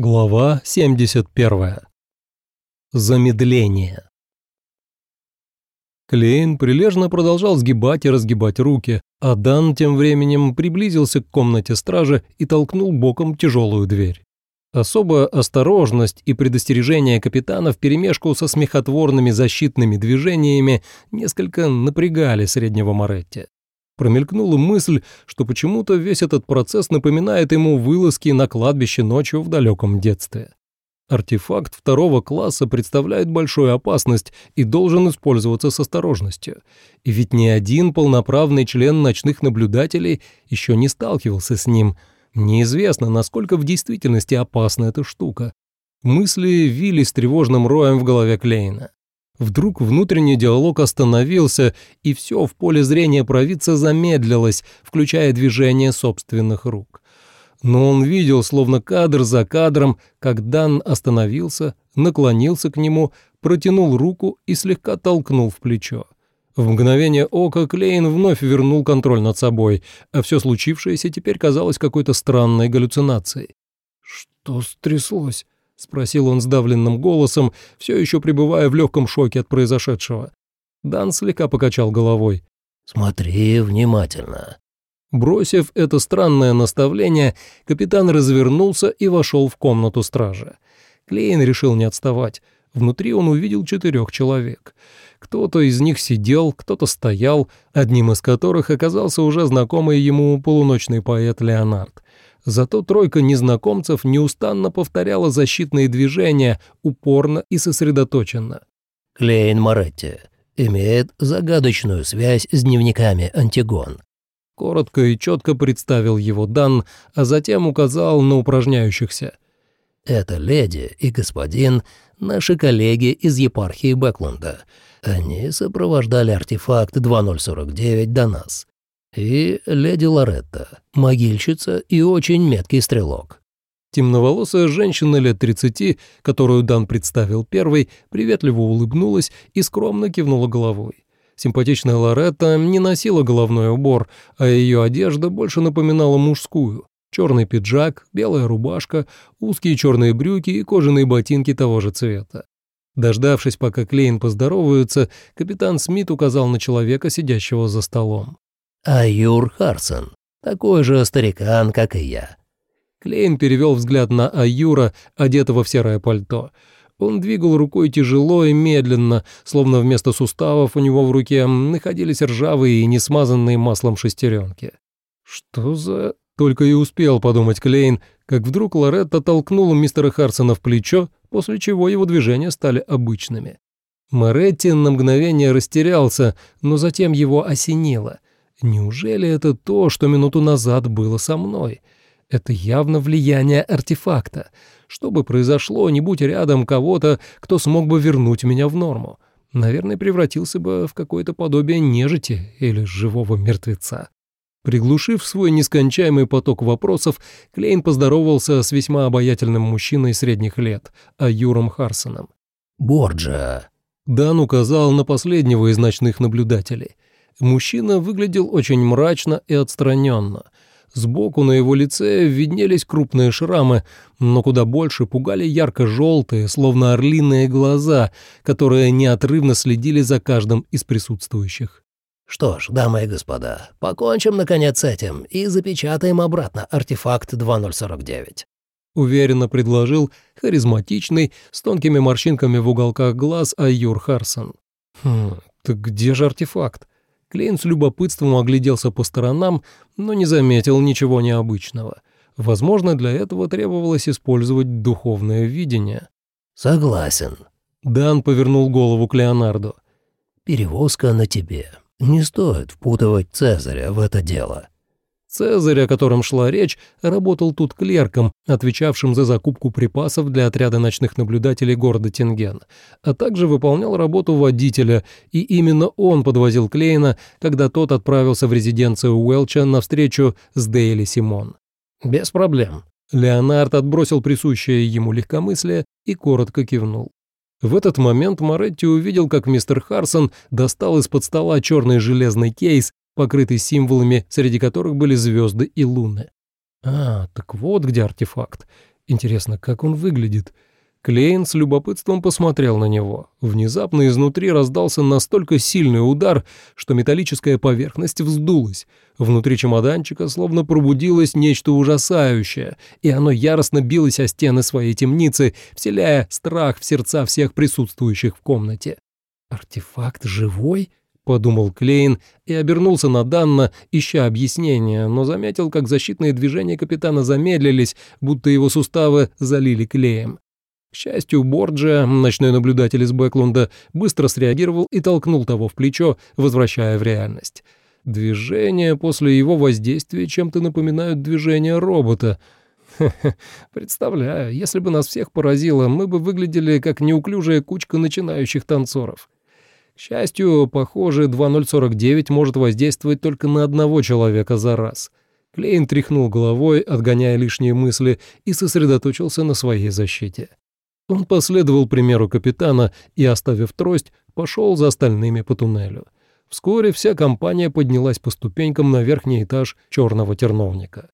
Глава 71. Замедление. Клейн прилежно продолжал сгибать и разгибать руки, а Дан тем временем приблизился к комнате стражи и толкнул боком тяжелую дверь. Особая осторожность и предостережение капитана вперемешку со смехотворными защитными движениями несколько напрягали среднего Моретти. Промелькнула мысль, что почему-то весь этот процесс напоминает ему вылазки на кладбище ночью в далеком детстве. Артефакт второго класса представляет большую опасность и должен использоваться с осторожностью. И ведь ни один полноправный член ночных наблюдателей еще не сталкивался с ним. Неизвестно, насколько в действительности опасна эта штука. Мысли вились тревожным роем в голове Клейна. Вдруг внутренний диалог остановился, и все в поле зрения провидца замедлилось, включая движение собственных рук. Но он видел, словно кадр за кадром, как Дан остановился, наклонился к нему, протянул руку и слегка толкнул в плечо. В мгновение ока Клейн вновь вернул контроль над собой, а все случившееся теперь казалось какой-то странной галлюцинацией. «Что стряслось?» — спросил он сдавленным голосом, все еще пребывая в легком шоке от произошедшего. Дан слегка покачал головой. «Смотри внимательно». Бросив это странное наставление, капитан развернулся и вошел в комнату стража. Клейн решил не отставать. Внутри он увидел четырех человек. Кто-то из них сидел, кто-то стоял, одним из которых оказался уже знакомый ему полуночный поэт Леонард. Зато тройка незнакомцев неустанно повторяла защитные движения упорно и сосредоточенно. Клейн Моретти имеет загадочную связь с дневниками Антигон. Коротко и четко представил его Дан, а затем указал на упражняющихся. «Это леди и господин, наши коллеги из епархии Бэклунда. Они сопровождали артефакт 2049 до нас и леди Лоретта, могильщица и очень меткий стрелок. Темноволосая женщина лет 30, которую Дан представил первой, приветливо улыбнулась и скромно кивнула головой. Симпатичная Лоретта не носила головной убор, а ее одежда больше напоминала мужскую. Черный пиджак, белая рубашка, узкие черные брюки и кожаные ботинки того же цвета. Дождавшись, пока Клейн поздороваются, капитан Смит указал на человека, сидящего за столом. Аюр Харсон, такой же старикан, как и я». Клейн перевел взгляд на Аюра, одетого в серое пальто. Он двигал рукой тяжело и медленно, словно вместо суставов у него в руке находились ржавые и не смазанные маслом шестеренки. «Что за...» — только и успел подумать Клейн, как вдруг Лоретта толкнула мистера Харсона в плечо, после чего его движения стали обычными. Моретти на мгновение растерялся, но затем его осенило — Неужели это то, что минуту назад было со мной? Это явно влияние артефакта. Что бы произошло, не будь рядом кого-то, кто смог бы вернуть меня в норму. Наверное, превратился бы в какое-то подобие нежити или живого мертвеца. Приглушив свой нескончаемый поток вопросов, Клейн поздоровался с весьма обаятельным мужчиной средних лет, Аюром Харсоном. «Борджа». Дан указал на последнего из ночных наблюдателей — Мужчина выглядел очень мрачно и отстраненно. Сбоку на его лице виднелись крупные шрамы, но куда больше пугали ярко-желтые, словно орлиные глаза, которые неотрывно следили за каждым из присутствующих. «Что ж, дамы и господа, покончим, наконец, с этим и запечатаем обратно артефакт 2049» уверенно предложил харизматичный, с тонкими морщинками в уголках глаз Айюр Харсон. «Хм, так где же артефакт?» Клейн с любопытством огляделся по сторонам, но не заметил ничего необычного. Возможно, для этого требовалось использовать духовное видение. «Согласен». Дан повернул голову к Леонарду. «Перевозка на тебе. Не стоит впутывать Цезаря в это дело». Цезарь, о котором шла речь, работал тут клерком, отвечавшим за закупку припасов для отряда ночных наблюдателей города Тинген, а также выполнял работу водителя, и именно он подвозил Клейна, когда тот отправился в резиденцию Уэлча на встречу с Дейли Симон. «Без проблем». Леонард отбросил присущее ему легкомыслие и коротко кивнул. В этот момент Моретти увидел, как мистер Харсон достал из-под стола черный железный кейс покрытый символами, среди которых были звезды и луны. А, так вот где артефакт. Интересно, как он выглядит? Клейн с любопытством посмотрел на него. Внезапно изнутри раздался настолько сильный удар, что металлическая поверхность вздулась. Внутри чемоданчика словно пробудилось нечто ужасающее, и оно яростно билось о стены своей темницы, вселяя страх в сердца всех присутствующих в комнате. «Артефакт живой?» — подумал Клейн и обернулся на Данна, ища объяснения, но заметил, как защитные движения капитана замедлились, будто его суставы залили клеем. К счастью, Борджа, ночной наблюдатель из Бэклунда, быстро среагировал и толкнул того в плечо, возвращая в реальность. Движения после его воздействия чем-то напоминают движения робота. Представляю, если бы нас всех поразило, мы бы выглядели как неуклюжая кучка начинающих танцоров. К счастью, похоже, 2049 может воздействовать только на одного человека за раз. Клейн тряхнул головой, отгоняя лишние мысли, и сосредоточился на своей защите. Он последовал примеру капитана и, оставив трость, пошел за остальными по туннелю. Вскоре вся компания поднялась по ступенькам на верхний этаж черного терновника.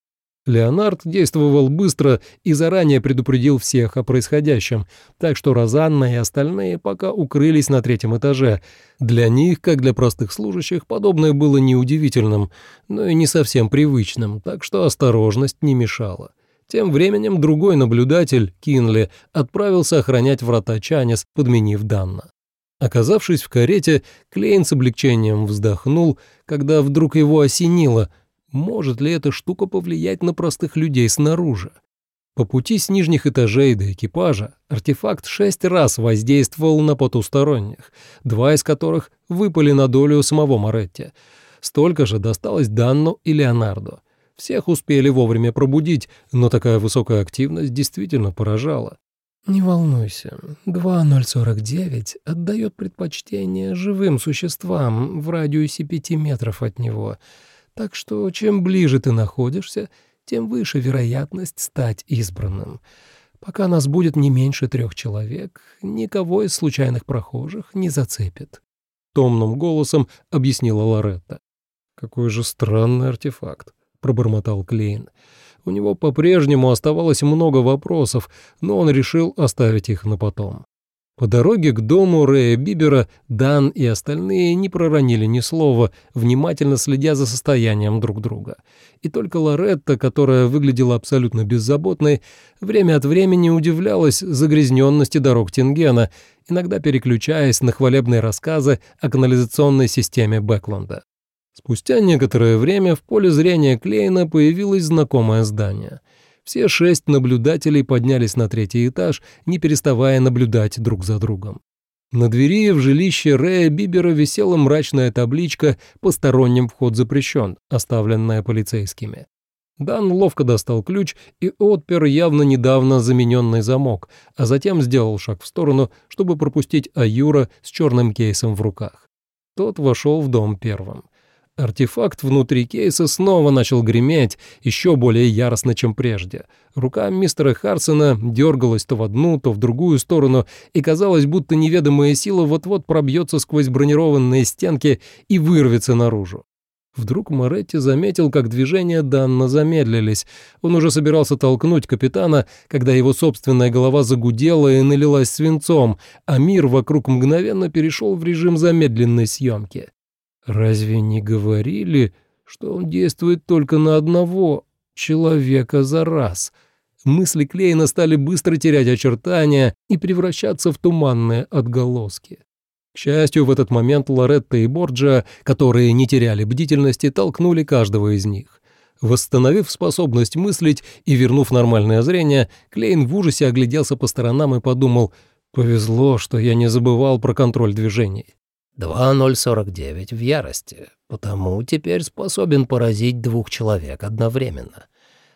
Леонард действовал быстро и заранее предупредил всех о происходящем, так что Розанна и остальные пока укрылись на третьем этаже. Для них, как для простых служащих, подобное было неудивительным, но и не совсем привычным, так что осторожность не мешала. Тем временем другой наблюдатель, Кинли, отправился охранять врата Чанис, подменив Данна. Оказавшись в карете, Клейн с облегчением вздохнул, когда вдруг его осенило, может ли эта штука повлиять на простых людей снаружи. По пути с нижних этажей до экипажа артефакт шесть раз воздействовал на потусторонних, два из которых выпали на долю самого Моретти. Столько же досталось Данну и Леонарду. Всех успели вовремя пробудить, но такая высокая активность действительно поражала. «Не волнуйся, 2049 отдает предпочтение живым существам в радиусе пяти метров от него, так что чем ближе ты находишься, тем выше вероятность стать избранным. Пока нас будет не меньше трех человек, никого из случайных прохожих не зацепит». Томным голосом объяснила Лоретта. «Какой же странный артефакт пробормотал Клейн. У него по-прежнему оставалось много вопросов, но он решил оставить их на потом. По дороге к дому Рэя Бибера Дан и остальные не проронили ни слова, внимательно следя за состоянием друг друга. И только Лоретта, которая выглядела абсолютно беззаботной, время от времени удивлялась загрязненности дорог Тингена, иногда переключаясь на хвалебные рассказы о канализационной системе Бэкленда. Спустя некоторое время в поле зрения Клейна появилось знакомое здание. Все шесть наблюдателей поднялись на третий этаж, не переставая наблюдать друг за другом. На двери в жилище Рэя Бибера висела мрачная табличка «Посторонним вход запрещен», оставленная полицейскими. Дан ловко достал ключ и отпер явно недавно замененный замок, а затем сделал шаг в сторону, чтобы пропустить Аюра с черным кейсом в руках. Тот вошел в дом первым. Артефакт внутри кейса снова начал греметь, еще более яростно, чем прежде. Рука мистера Харсона дергалась то в одну, то в другую сторону, и казалось, будто неведомая сила вот-вот пробьется сквозь бронированные стенки и вырвется наружу. Вдруг Моретти заметил, как движения Данна замедлились. Он уже собирался толкнуть капитана, когда его собственная голова загудела и налилась свинцом, а мир вокруг мгновенно перешел в режим замедленной съемки. Разве не говорили, что он действует только на одного человека за раз? Мысли Клейна стали быстро терять очертания и превращаться в туманные отголоски. К счастью, в этот момент Лоретта и Борджа, которые не теряли бдительности, толкнули каждого из них. Восстановив способность мыслить и вернув нормальное зрение, Клейн в ужасе огляделся по сторонам и подумал, «Повезло, что я не забывал про контроль движений». 2049 в ярости, потому теперь способен поразить двух человек одновременно.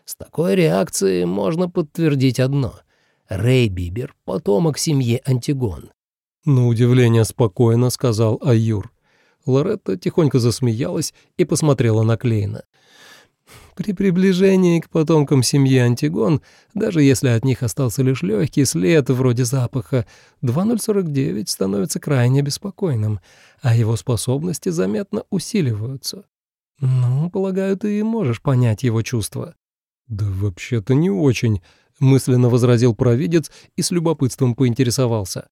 С такой реакцией можно подтвердить одно. Рэй Бибер — потомок семьи Антигон. На удивление спокойно сказал Аюр. Лоретта тихонько засмеялась и посмотрела на Клейна. При приближении к потомкам семьи Антигон, даже если от них остался лишь легкий след вроде запаха, 2049 становится крайне беспокойным, а его способности заметно усиливаются. Ну, полагаю, ты можешь понять его чувства. Да вообще-то не очень. — мысленно возразил провидец и с любопытством поинтересовался.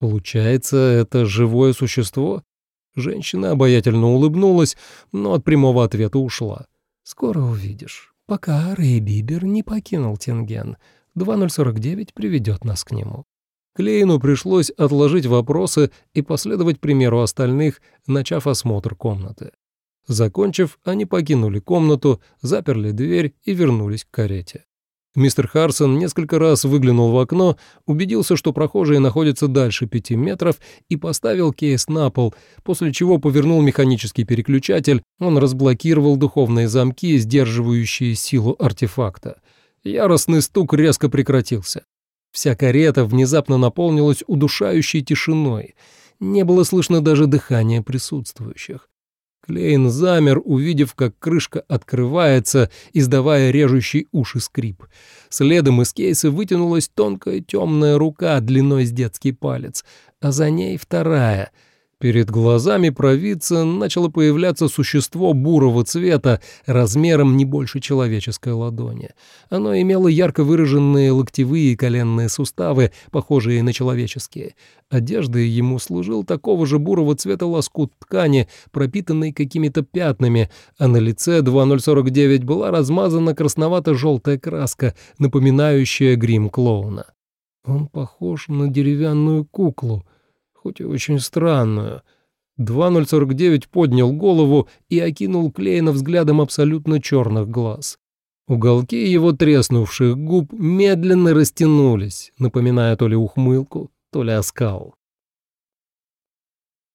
«Получается, это живое существо?» Женщина обаятельно улыбнулась, но от прямого ответа ушла. «Скоро увидишь. Пока Рэй Бибер не покинул Тинген. 2049 приведет нас к нему». Клейну пришлось отложить вопросы и последовать примеру остальных, начав осмотр комнаты. Закончив, они покинули комнату, заперли дверь и вернулись к карете. Мистер Харсон несколько раз выглянул в окно, убедился, что прохожие находятся дальше пяти метров, и поставил кейс на пол, после чего повернул механический переключатель, он разблокировал духовные замки, сдерживающие силу артефакта. Яростный стук резко прекратился. Вся карета внезапно наполнилась удушающей тишиной. Не было слышно даже дыхания присутствующих. Клейн замер, увидев, как крышка открывается, издавая режущий уши скрип. Следом из кейса вытянулась тонкая темная рука длиной с детский палец, а за ней вторая — Перед глазами провидца начало появляться существо бурого цвета размером не больше человеческой ладони. Оно имело ярко выраженные локтевые и коленные суставы, похожие на человеческие. Одеждой ему служил такого же бурого цвета лоскут ткани, пропитанный какими-то пятнами, а на лице 2049 была размазана красновато-желтая краска, напоминающая грим клоуна. Он похож на деревянную куклу — хоть и очень странную. 2049 поднял голову и окинул Клейна взглядом абсолютно черных глаз. Уголки его треснувших губ медленно растянулись, напоминая то ли ухмылку, то ли оскал.